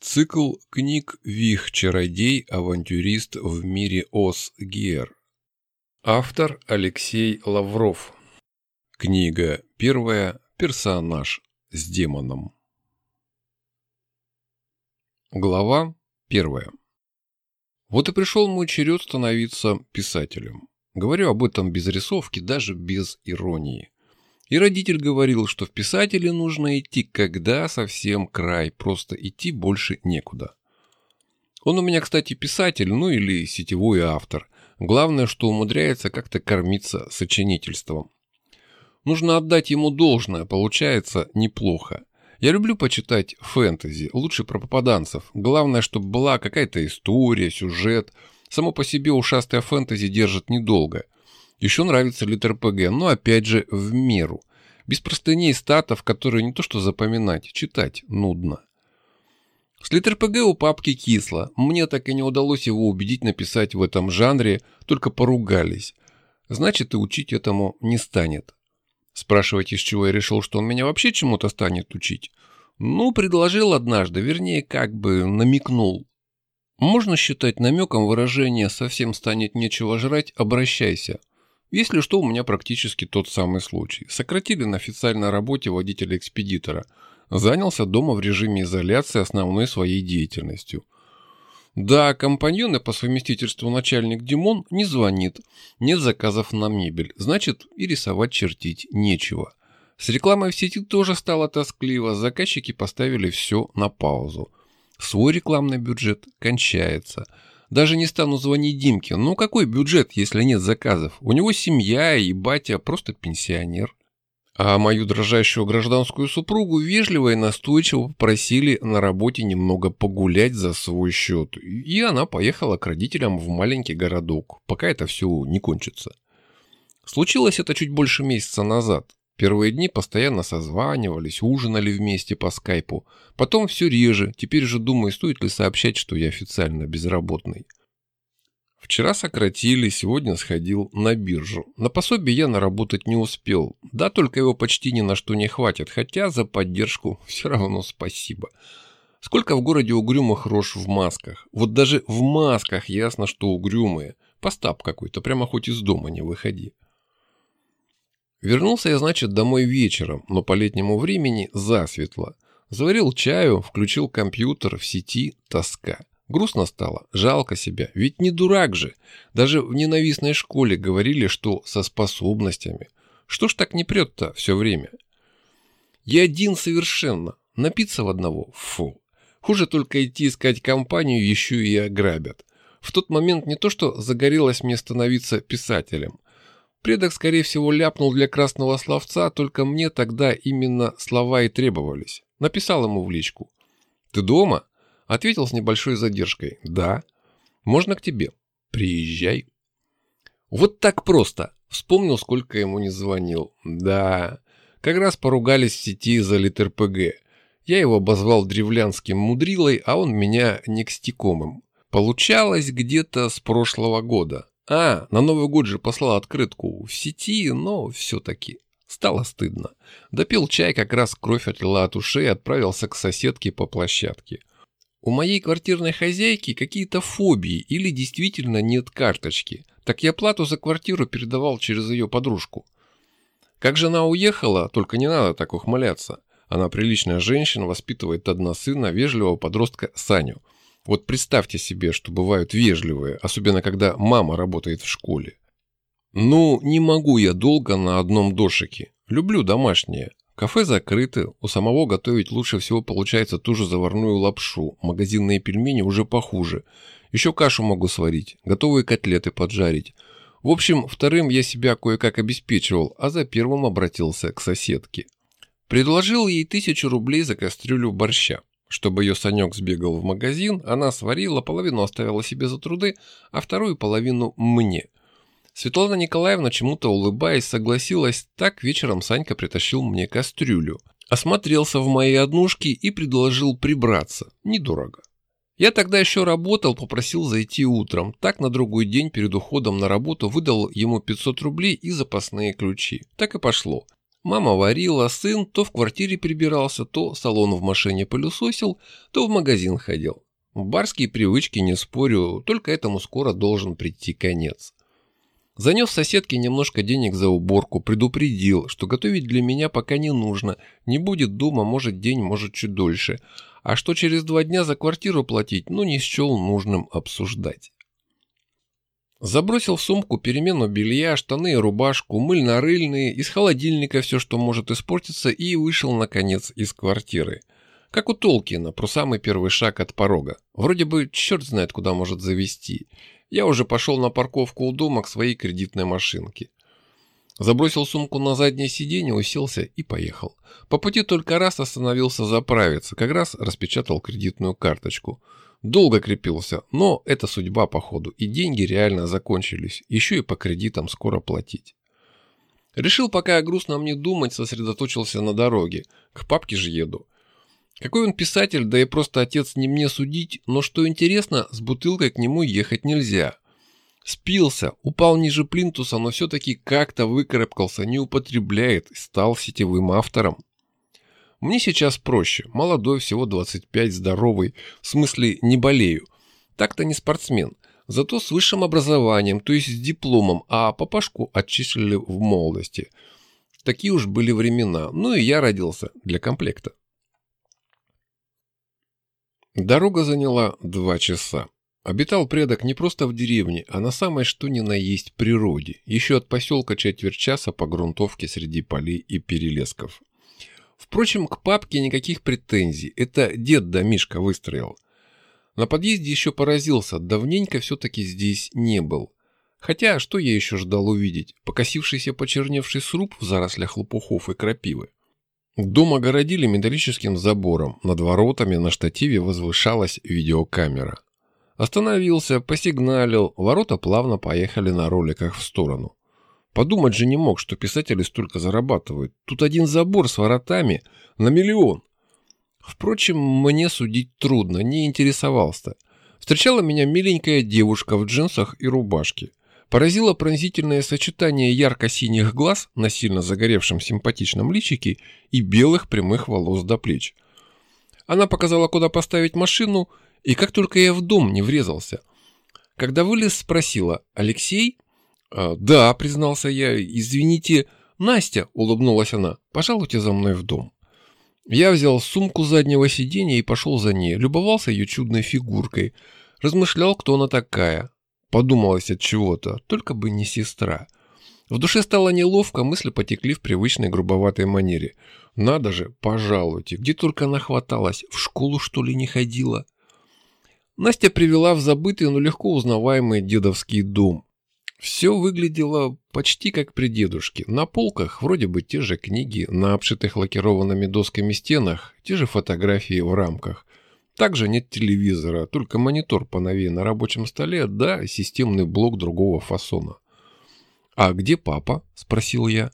Цикл книг «Вих. Чародей. Авантюрист в мире Ос. Гер». Автор Алексей Лавров. Книга первая. Персонаж с демоном. Глава первая. Вот и пришел мой черед становиться писателем. Говорю об этом без рисовки, даже без иронии. И родитель говорил, что в писатели нужно идти, когда совсем край, просто идти больше некуда. Он у меня, кстати, писатель, ну или сетевой автор. Главное, что умудряется как-то кормиться сочинительством. Нужно отдать ему должное, получается неплохо. Я люблю почитать фэнтези, лучше про попаданцев. Главное, чтобы была какая-то история, сюжет. Само по себе ушастая фэнтези держит недолго – еще нравится литр-ПГ, но опять же в меру. Без простыней статов, которые не то что запоминать, читать нудно. С литр-ПГ у папки кисло. Мне так и не удалось его убедить написать в этом жанре, только поругались. Значит, и учить этому не станет. Спрашивать, из чего я решил, что он меня вообще чему-то станет учить? Ну, предложил однажды, вернее, как бы намекнул. Можно считать намеком выражение «совсем станет нечего жрать, обращайся». Если что, у меня практически тот самый случай. Сократили на официальной работе водителя-экспедитора. Занялся дома в режиме изоляции основной своей деятельностью. Да, компаньоны по совместительству начальник Димон не звонит. Нет заказов на мебель. Значит, и рисовать чертить нечего. С рекламой в сети тоже стало тоскливо. Заказчики поставили все на паузу. Свой рекламный бюджет кончается – даже не стану звонить Димке. Ну какой бюджет, если нет заказов? У него семья и батя просто пенсионер. А мою дрожащую гражданскую супругу вежливо и настойчиво попросили на работе немного погулять за свой счет. И она поехала к родителям в маленький городок, пока это все не кончится. Случилось это чуть больше месяца назад. Первые дни постоянно созванивались, ужинали вместе по скайпу. Потом все реже, теперь же думаю, стоит ли сообщать, что я официально безработный. Вчера сократили, сегодня сходил на биржу. На пособие я наработать не успел. Да, только его почти ни на что не хватит, хотя за поддержку все равно спасибо. Сколько в городе угрюмых рож в масках. Вот даже в масках ясно, что угрюмые. Постап какой-то, прямо хоть из дома не выходи. Вернулся я, значит, домой вечером, но по летнему времени засветло. Заварил чаю, включил компьютер, в сети тоска. Грустно стало, жалко себя, ведь не дурак же. Даже в ненавистной школе говорили, что со способностями. Что ж так не прет-то все время? Я один совершенно. Напиться в одного? Фу. Хуже только идти искать компанию, еще и ограбят. В тот момент не то, что загорелось мне становиться писателем – Предок, скорее всего, ляпнул для красного словца, только мне тогда именно слова и требовались. Написал ему в личку. «Ты дома?» Ответил с небольшой задержкой. «Да». «Можно к тебе?» «Приезжай». Вот так просто. Вспомнил, сколько ему не звонил. Да, как раз поругались в сети за литр-ПГ. Я его обозвал древлянским мудрилой, а он меня некстикомым. Получалось где-то с прошлого года. А, на Новый год же послал открытку в сети, но все-таки стало стыдно. Допил чай, как раз кровь отлила от ушей и отправился к соседке по площадке. У моей квартирной хозяйки какие-то фобии или действительно нет карточки. Так я плату за квартиру передавал через ее подружку. Как жена уехала, только не надо так ухмыляться. Она приличная женщина, воспитывает одна сына, вежливого подростка Саню. Вот представьте себе, что бывают вежливые, особенно когда мама работает в школе. Ну, не могу я долго на одном дошике. Люблю домашнее. Кафе закрыты, у самого готовить лучше всего получается ту же заварную лапшу, магазинные пельмени уже похуже. Еще кашу могу сварить, готовые котлеты поджарить. В общем, вторым я себя кое-как обеспечивал, а за первым обратился к соседке. Предложил ей тысячу рублей за кастрюлю борща. Чтобы ее Санек сбегал в магазин, она сварила, половину оставила себе за труды, а вторую половину мне. Светлана Николаевна, чему-то улыбаясь, согласилась. Так вечером Санька притащил мне кастрюлю. Осмотрелся в моей однушке и предложил прибраться. Недорого. Я тогда еще работал, попросил зайти утром. Так на другой день перед уходом на работу выдал ему 500 рублей и запасные ключи. Так и пошло. Мама варила, сын то в квартире прибирался, то салон в машине пылесосил, то в магазин ходил. Барские привычки не спорю, только этому скоро должен прийти конец. Занес соседке немножко денег за уборку, предупредил, что готовить для меня пока не нужно, не будет дома, может день, может чуть дольше, а что через два дня за квартиру платить, ну не счел нужным обсуждать. Забросил в сумку перемену белья, штаны и рубашку, мыльно-рыльные, из холодильника все, что может испортиться, и вышел, наконец, из квартиры. Как у Толкина, про самый первый шаг от порога. Вроде бы черт знает, куда может завести. Я уже пошел на парковку у дома к своей кредитной машинке. Забросил сумку на заднее сиденье, уселся и поехал. По пути только раз остановился заправиться, как раз распечатал кредитную карточку – Долго крепился, но это судьба, походу, и деньги реально закончились, еще и по кредитам скоро платить. Решил, пока грустно мне думать, сосредоточился на дороге. К папке же еду. Какой он писатель, да и просто отец не мне судить, но что интересно, с бутылкой к нему ехать нельзя. Спился, упал ниже плинтуса, но все-таки как-то выкарабкался, не употребляет, стал сетевым автором. Мне сейчас проще. Молодой, всего 25, здоровый. В смысле, не болею. Так-то не спортсмен. Зато с высшим образованием, то есть с дипломом, а папашку отчислили в молодости. Такие уж были времена. Ну и я родился для комплекта. Дорога заняла два часа. Обитал предок не просто в деревне, а на самой что ни на есть природе, еще от поселка четверть часа по грунтовке среди полей и перелесков. Впрочем, к папке никаких претензий. Это дед да Мишка выстроил. На подъезде еще поразился, давненько все-таки здесь не был. Хотя, что я еще ждал увидеть? Покосившийся почерневший сруб в зарослях лопухов и крапивы. Дом огородили металлическим забором. Над воротами на штативе возвышалась видеокамера. Остановился, посигналил, ворота плавно поехали на роликах в сторону. Подумать же не мог, что писатели столько зарабатывают. Тут один забор с воротами на миллион. Впрочем, мне судить трудно, не интересовался. Встречала меня миленькая девушка в джинсах и рубашке. Поразило пронзительное сочетание ярко-синих глаз на сильно загоревшем симпатичном личике и белых прямых волос до плеч. Она показала, куда поставить машину, и как только я в дом не врезался. Когда вылез, спросила «Алексей?» А, «Да», — признался я, — «извините». «Настя», — улыбнулась она, — «пожалуйте за мной в дом». Я взял сумку заднего сиденья и пошел за ней, любовался ее чудной фигуркой, размышлял, кто она такая. Подумалось от чего-то, только бы не сестра. В душе стало неловко, мысли потекли в привычной грубоватой манере. Надо же, пожалуйте, где только она хваталась, в школу что ли не ходила? Настя привела в забытый, но легко узнаваемый дедовский дом. Все выглядело почти как при дедушке. На полках вроде бы те же книги, на обшитых лакированными досками стенах, те же фотографии в рамках. Также нет телевизора, только монитор поновее на рабочем столе, да системный блок другого фасона. «А где папа?» – спросил я.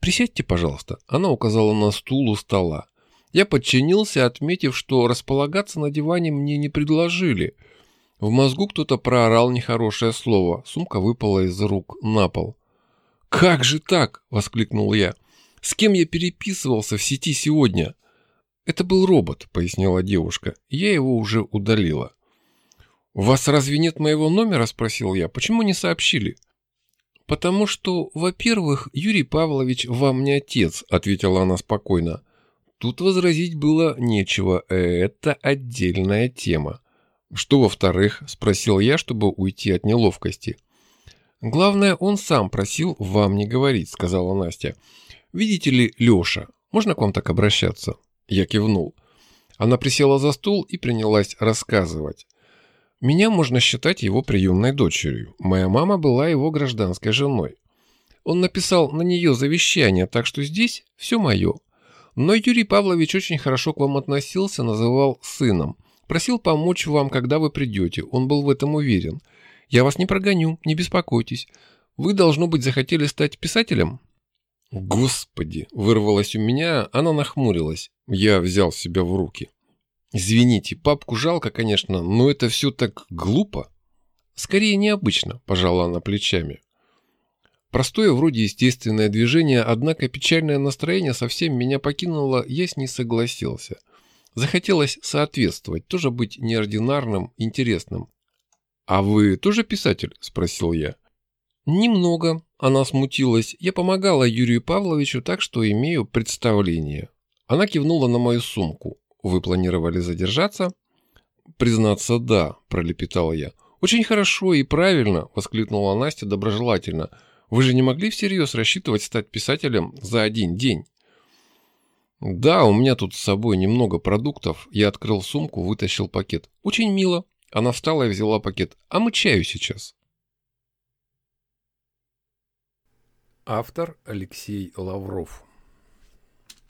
«Присядьте, пожалуйста». Она указала на стул у стола. Я подчинился, отметив, что располагаться на диване мне не предложили – в мозгу кто-то проорал нехорошее слово. Сумка выпала из рук на пол. «Как же так?» – воскликнул я. «С кем я переписывался в сети сегодня?» «Это был робот», – пояснила девушка. «Я его уже удалила». «У вас разве нет моего номера?» – спросил я. «Почему не сообщили?» «Потому что, во-первых, Юрий Павлович вам не отец», – ответила она спокойно. Тут возразить было нечего. Это отдельная тема. «Что во-вторых?» – спросил я, чтобы уйти от неловкости. «Главное, он сам просил вам не говорить», – сказала Настя. «Видите ли, Леша, можно к вам так обращаться?» Я кивнул. Она присела за стол и принялась рассказывать. «Меня можно считать его приемной дочерью. Моя мама была его гражданской женой. Он написал на нее завещание, так что здесь все мое. Но Юрий Павлович очень хорошо к вам относился, называл сыном. Просил помочь вам, когда вы придете. Он был в этом уверен. Я вас не прогоню, не беспокойтесь. Вы, должно быть, захотели стать писателем?» «Господи!» – вырвалось у меня, она нахмурилась. Я взял себя в руки. «Извините, папку жалко, конечно, но это все так глупо». «Скорее необычно», – пожала она плечами. Простое вроде естественное движение, однако печальное настроение совсем меня покинуло, я с ней согласился. Захотелось соответствовать, тоже быть неординарным, интересным. «А вы тоже писатель?» – спросил я. «Немного», – она смутилась. «Я помогала Юрию Павловичу, так что имею представление». Она кивнула на мою сумку. «Вы планировали задержаться?» «Признаться, да», – пролепетал я. «Очень хорошо и правильно», – воскликнула Настя доброжелательно – вы же не могли всерьез рассчитывать стать писателем за один день? Да, у меня тут с собой немного продуктов. Я открыл сумку, вытащил пакет. Очень мило. Она встала и взяла пакет. А мы чаю сейчас. Автор Алексей Лавров